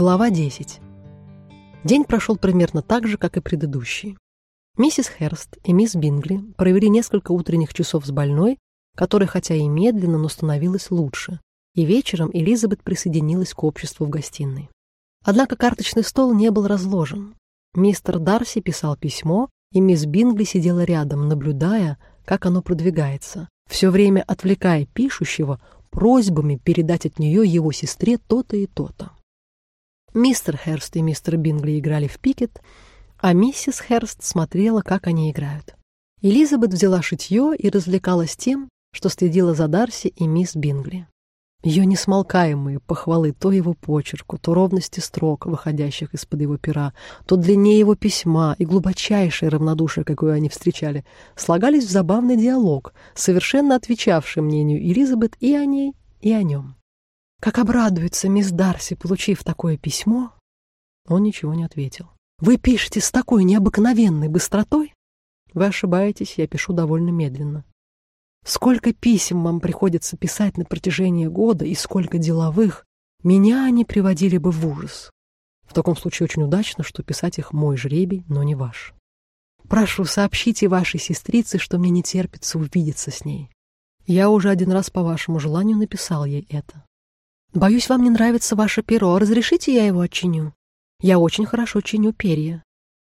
Глава 10. День прошел примерно так же, как и предыдущий. Миссис Херст и мисс Бингли провели несколько утренних часов с больной, которая хотя и медленно, но становилась лучше, и вечером Элизабет присоединилась к обществу в гостиной. Однако карточный стол не был разложен. Мистер Дарси писал письмо, и мисс Бингли сидела рядом, наблюдая, как оно продвигается, все время отвлекая пишущего просьбами передать от нее его сестре то-то и то-то. Мистер Херст и мистер Бингли играли в пикет, а миссис Херст смотрела, как они играют. Элизабет взяла шитье и развлекалась тем, что следила за Дарси и мисс Бингли. Ее несмолкаемые похвалы то его почерку, то ровности строк, выходящих из-под его пера, то длине его письма и глубочайшее равнодушие, какое они встречали, слагались в забавный диалог, совершенно отвечавший мнению Элизабет и о ней, и о нем. Как обрадуется мисс Дарси, получив такое письмо, он ничего не ответил. Вы пишете с такой необыкновенной быстротой? Вы ошибаетесь, я пишу довольно медленно. Сколько писем вам приходится писать на протяжении года и сколько деловых, меня они приводили бы в ужас. В таком случае очень удачно, что писать их мой жребий, но не ваш. Прошу, сообщите вашей сестрице, что мне не терпится увидеться с ней. Я уже один раз по вашему желанию написал ей это. Боюсь, вам не нравится ваше перо. Разрешите, я его отчиню? Я очень хорошо чиню перья.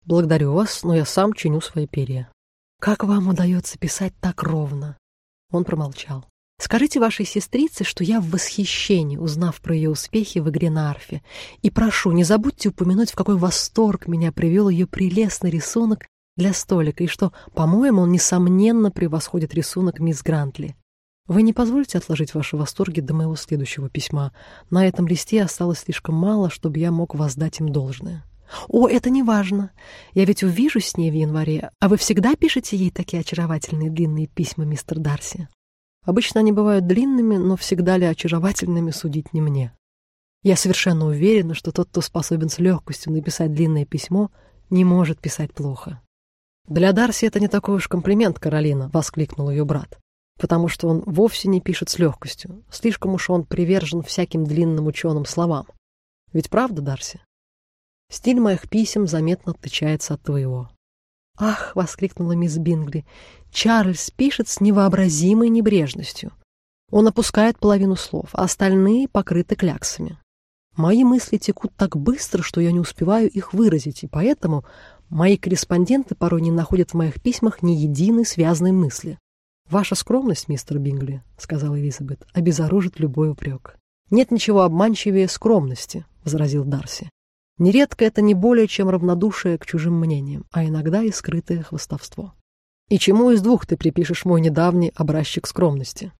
Благодарю вас, но я сам чиню свои перья. Как вам удается писать так ровно? Он промолчал. Скажите вашей сестрице, что я в восхищении, узнав про ее успехи в игре на арфе. И прошу, не забудьте упомянуть, в какой восторг меня привел ее прелестный рисунок для столика, и что, по-моему, он, несомненно, превосходит рисунок мисс Грантли. Вы не позволите отложить ваши восторги до моего следующего письма. На этом листе осталось слишком мало, чтобы я мог воздать им должное. О, это не важно. Я ведь увижусь с ней в январе. А вы всегда пишете ей такие очаровательные длинные письма, мистер Дарси? Обычно они бывают длинными, но всегда ли очаровательными судить не мне. Я совершенно уверена, что тот, кто способен с легкостью написать длинное письмо, не может писать плохо. «Для Дарси это не такой уж комплимент, Каролина», — воскликнул ее брат потому что он вовсе не пишет с легкостью. Слишком уж он привержен всяким длинным ученым словам. Ведь правда, Дарси? Стиль моих писем заметно отличается от твоего. «Ах!» — воскликнула мисс Бингли. «Чарльз пишет с невообразимой небрежностью. Он опускает половину слов, а остальные покрыты кляксами. Мои мысли текут так быстро, что я не успеваю их выразить, и поэтому мои корреспонденты порой не находят в моих письмах ни единой связанной мысли. «Ваша скромность, мистер Бингли, — сказала Элизабет, — обезоружит любой упрек». «Нет ничего обманчивее скромности», — возразил Дарси. «Нередко это не более чем равнодушие к чужим мнениям, а иногда и скрытое хвостовство». «И чему из двух ты припишешь мой недавний образчик скромности?»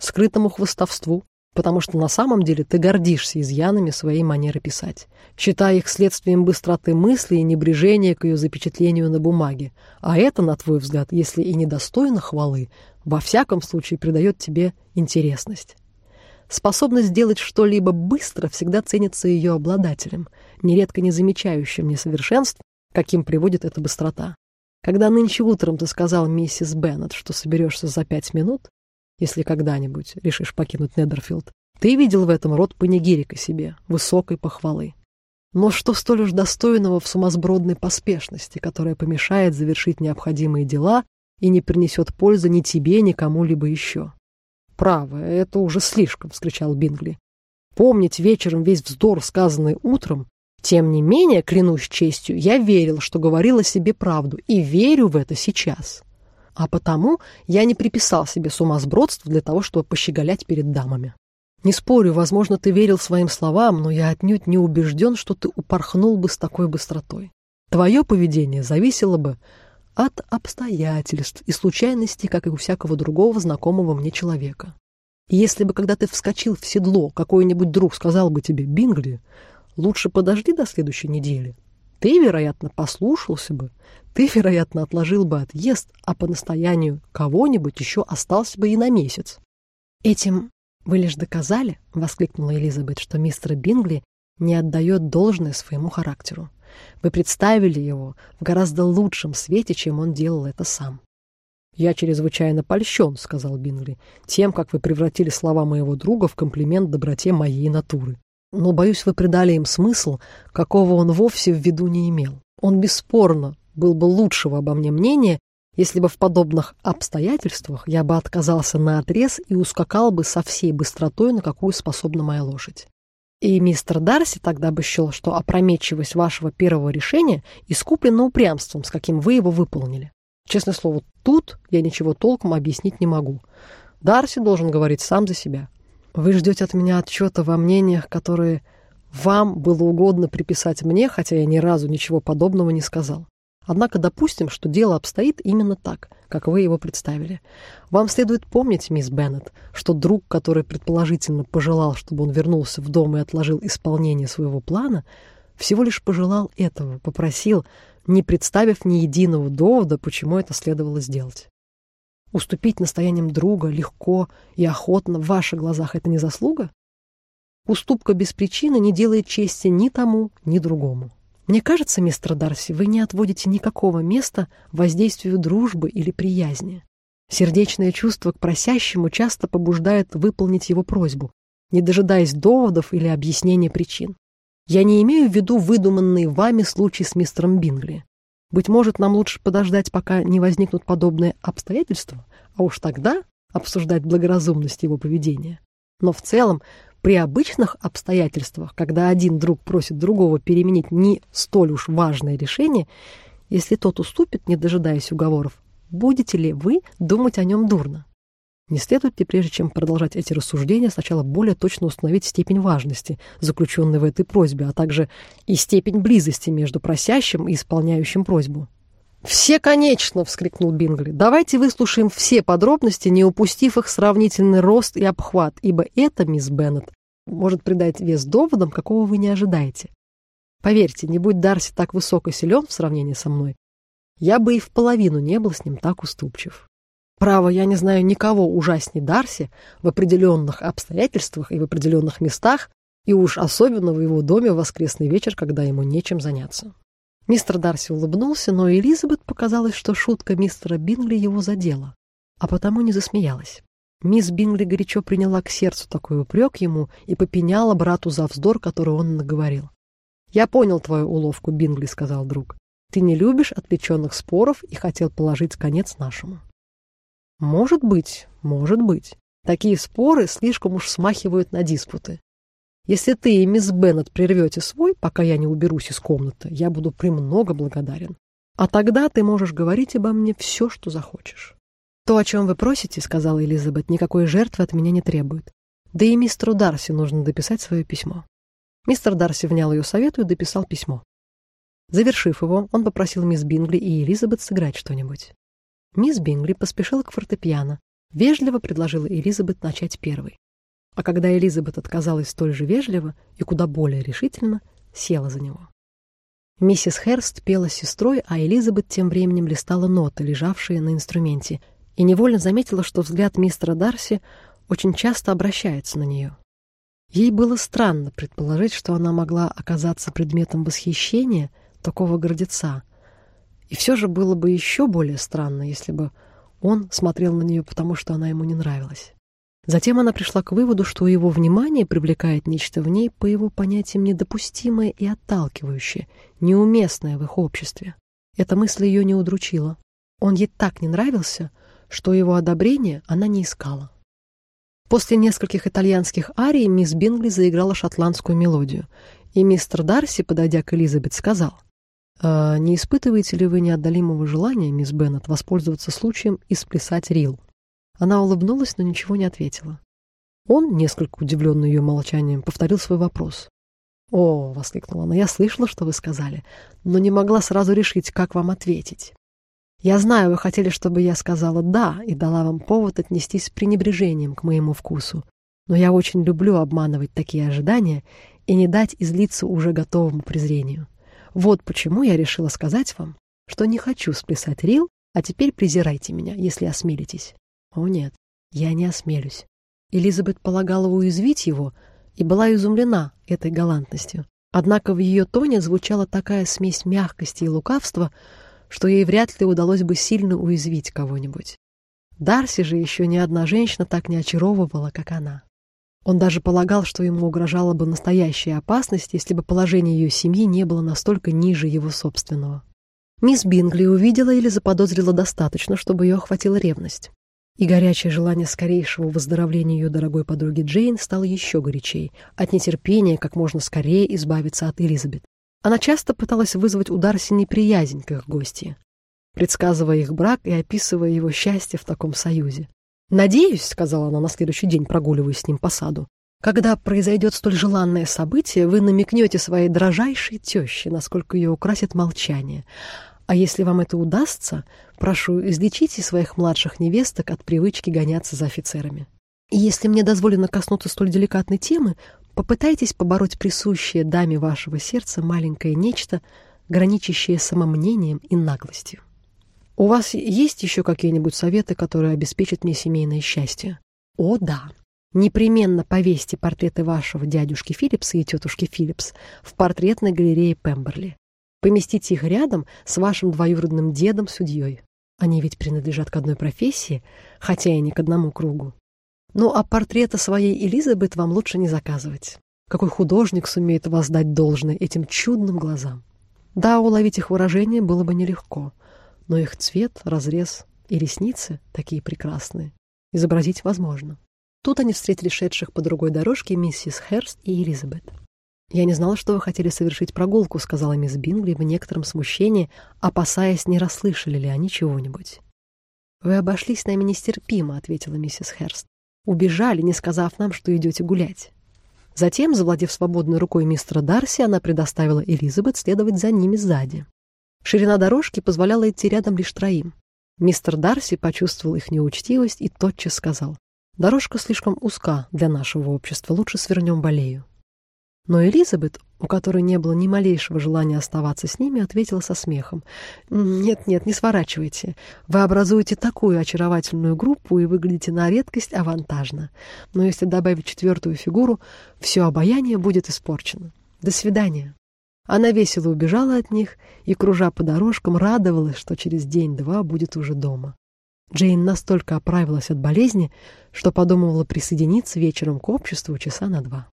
«Скрытому хвостовству, потому что на самом деле ты гордишься изъянами своей манеры писать, считая их следствием быстроты мысли и небрежения к ее запечатлению на бумаге. А это, на твой взгляд, если и недостойно хвалы, во всяком случае придает тебе интересность. Способность сделать что-либо быстро всегда ценится ее обладателем, нередко не замечающим несовершенств, каким приводит эта быстрота. Когда нынче утром ты сказал миссис Беннет, что соберешься за пять минут, если когда-нибудь решишь покинуть Недерфилд, ты видел в этом род панигирика себе, высокой похвалы. Но что столь уж достойного в сумасбродной поспешности, которая помешает завершить необходимые дела и не принесет пользы ни тебе, ни кому-либо еще? «Право, это уже слишком!» — вскричал Бингли. «Помнить вечером весь вздор, сказанный утром, тем не менее, клянусь честью, я верил, что говорила себе правду, и верю в это сейчас. А потому я не приписал себе сумасбродство для того, чтобы пощеголять перед дамами. Не спорю, возможно, ты верил своим словам, но я отнюдь не убежден, что ты упорхнул бы с такой быстротой. Твое поведение зависело бы от обстоятельств и случайностей, как и у всякого другого знакомого мне человека. И если бы, когда ты вскочил в седло, какой-нибудь друг сказал бы тебе «Бингли», лучше подожди до следующей недели, ты, вероятно, послушался бы, ты, вероятно, отложил бы отъезд, а по настоянию кого-нибудь еще остался бы и на месяц. Этим вы лишь доказали, — воскликнула Элизабет, — что мистер Бингли не отдает должное своему характеру. Вы представили его в гораздо лучшем свете, чем он делал это сам. «Я чрезвычайно польщен», — сказал Бингли, — «тем, как вы превратили слова моего друга в комплимент доброте моей натуры». Но, боюсь, вы придали им смысл, какого он вовсе в виду не имел. Он бесспорно был бы лучшего обо мне мнения, если бы в подобных обстоятельствах я бы отказался на отрез и ускакал бы со всей быстротой, на какую способна моя лошадь. И мистер Дарси тогда бы счел, что опрометчивость вашего первого решения искуплена упрямством, с каким вы его выполнили. Честное слово, тут я ничего толком объяснить не могу. Дарси должен говорить сам за себя. Вы ждете от меня отчета во мнениях, которые вам было угодно приписать мне, хотя я ни разу ничего подобного не сказал. Однако допустим, что дело обстоит именно так, как вы его представили. Вам следует помнить, мисс Беннет, что друг, который предположительно пожелал, чтобы он вернулся в дом и отложил исполнение своего плана, всего лишь пожелал этого, попросил, не представив ни единого довода, почему это следовало сделать. Уступить настояниям друга легко и охотно в ваших глазах это не заслуга? Уступка без причины не делает чести ни тому, ни другому. Мне кажется, мистер Дарси, вы не отводите никакого места воздействию дружбы или приязни. Сердечное чувство к просящему часто побуждает выполнить его просьбу, не дожидаясь доводов или объяснения причин. Я не имею в виду выдуманные вами случаи с мистером Бингли. Быть может, нам лучше подождать, пока не возникнут подобные обстоятельства, а уж тогда обсуждать благоразумность его поведения. Но в целом при обычных обстоятельствах, когда один друг просит другого переменить не столь уж важное решение, если тот уступит, не дожидаясь уговоров, будете ли вы думать о нем дурно? Не следует ли, прежде чем продолжать эти рассуждения, сначала более точно установить степень важности, заключенной в этой просьбе, а также и степень близости между просящим и исполняющим просьбу? «Все, конечно!» — вскрикнул Бингли. «Давайте выслушаем все подробности, не упустив их сравнительный рост и обхват, ибо это, мисс Беннет, может придать вес доводам, какого вы не ожидаете. Поверьте, не будь Дарси так высок и силен в сравнении со мной, я бы и в половину не был с ним так уступчив. Право, я не знаю никого ужасней Дарси в определенных обстоятельствах и в определенных местах, и уж особенно в его доме в воскресный вечер, когда ему нечем заняться. Мистер Дарси улыбнулся, но Элизабет показалось, что шутка мистера Бингли его задела, а потому не засмеялась. Мисс Бингли горячо приняла к сердцу такой упрек ему и попеняла брату за вздор, который он наговорил. «Я понял твою уловку, Бингли», — сказал друг. «Ты не любишь отвлеченных споров и хотел положить конец нашему». «Может быть, может быть. Такие споры слишком уж смахивают на диспуты. Если ты и мисс Беннет прервете свой, пока я не уберусь из комнаты, я буду премного благодарен. А тогда ты можешь говорить обо мне все, что захочешь. То, о чем вы просите, сказала Элизабет, никакой жертвы от меня не требует. Да и мистеру Дарси нужно дописать свое письмо. Мистер Дарси внял ее совету и дописал письмо. Завершив его, он попросил мисс Бингли и Элизабет сыграть что-нибудь. Мисс Бингли поспешила к фортепиано, вежливо предложила Элизабет начать первой. А когда Элизабет отказалась столь же вежливо и куда более решительно, села за него. Миссис Херст пела с сестрой, а Элизабет тем временем листала ноты, лежавшие на инструменте, и невольно заметила, что взгляд мистера Дарси очень часто обращается на нее. Ей было странно предположить, что она могла оказаться предметом восхищения такого гордеца, и все же было бы еще более странно, если бы он смотрел на нее, потому что она ему не нравилась. Затем она пришла к выводу, что его внимание привлекает нечто в ней, по его понятиям, недопустимое и отталкивающее, неуместное в их обществе. Эта мысль ее не удручила. Он ей так не нравился, что его одобрения она не искала. После нескольких итальянских арий мисс Бингли заиграла шотландскую мелодию, и мистер Дарси, подойдя к Элизабет, сказал, «А «Не испытываете ли вы неотдалимого желания, мисс Беннет, воспользоваться случаем и сплясать рил?» Она улыбнулась, но ничего не ответила. Он, несколько удивленный ее молчанием, повторил свой вопрос. «О!» — воскликнула она. «Я слышала, что вы сказали, но не могла сразу решить, как вам ответить. Я знаю, вы хотели, чтобы я сказала «да» и дала вам повод отнестись с пренебрежением к моему вкусу, но я очень люблю обманывать такие ожидания и не дать излиться уже готовому презрению. Вот почему я решила сказать вам, что не хочу сплясать рил, а теперь презирайте меня, если осмелитесь. О нет, я не осмелюсь. Элизабет полагала уязвить его и была изумлена этой галантностью. Однако в ее тоне звучала такая смесь мягкости и лукавства, что ей вряд ли удалось бы сильно уязвить кого-нибудь. Дарси же еще ни одна женщина так не очаровывала, как она. Он даже полагал, что ему угрожала бы настоящая опасность, если бы положение ее семьи не было настолько ниже его собственного. Мисс Бингли увидела или заподозрила достаточно, чтобы ее охватила ревность. И горячее желание скорейшего выздоровления ее дорогой подруги Джейн стало еще горячей, от нетерпения как можно скорее избавиться от Элизабет. Она часто пыталась вызвать у Дарси неприязнь к их гости, предсказывая их брак и описывая его счастье в таком союзе. «Надеюсь», — сказала она на следующий день, прогуливаясь с ним по саду, «когда произойдет столь желанное событие, вы намекнете своей дрожайшей теще, насколько ее украсит молчание, а если вам это удастся, прошу, излечите своих младших невесток от привычки гоняться за офицерами. И если мне дозволено коснуться столь деликатной темы, попытайтесь побороть присущее даме вашего сердца маленькое нечто, граничащее самомнением и наглостью. У вас есть еще какие-нибудь советы, которые обеспечат мне семейное счастье? О, да. Непременно повесьте портреты вашего дядюшки Филлипса и тетушки Филлипс в портретной галерее Пемберли. Поместите их рядом с вашим двоюродным дедом-судьей. Они ведь принадлежат к одной профессии, хотя и не к одному кругу. Ну, а портрета своей Элизабет вам лучше не заказывать. Какой художник сумеет воздать должное этим чудным глазам? Да, уловить их выражение было бы нелегко, но их цвет, разрез и ресницы такие прекрасные. Изобразить возможно. Тут они встретили шедших по другой дорожке миссис Херст и Элизабет. «Я не знала, что вы хотели совершить прогулку», — сказала мисс Бингли в некотором смущении, опасаясь, не расслышали ли они чего-нибудь. «Вы обошлись с нами нестерпимо», — ответила миссис Херст. «Убежали, не сказав нам, что идете гулять». Затем, завладев свободной рукой мистера Дарси, она предоставила Элизабет следовать за ними сзади. Ширина дорожки позволяла идти рядом лишь троим. Мистер Дарси почувствовал их неучтивость и тотчас сказал, «Дорожка слишком узка для нашего общества, лучше свернем в аллею». Но Элизабет, у которой не было ни малейшего желания оставаться с ними, ответила со смехом. «Нет-нет, не сворачивайте. Вы образуете такую очаровательную группу и выглядите на редкость авантажно. Но если добавить четвертую фигуру, все обаяние будет испорчено. До свидания». Она весело убежала от них и, кружа по дорожкам, радовалась, что через день-два будет уже дома. Джейн настолько оправилась от болезни, что подумывала присоединиться вечером к обществу часа на два.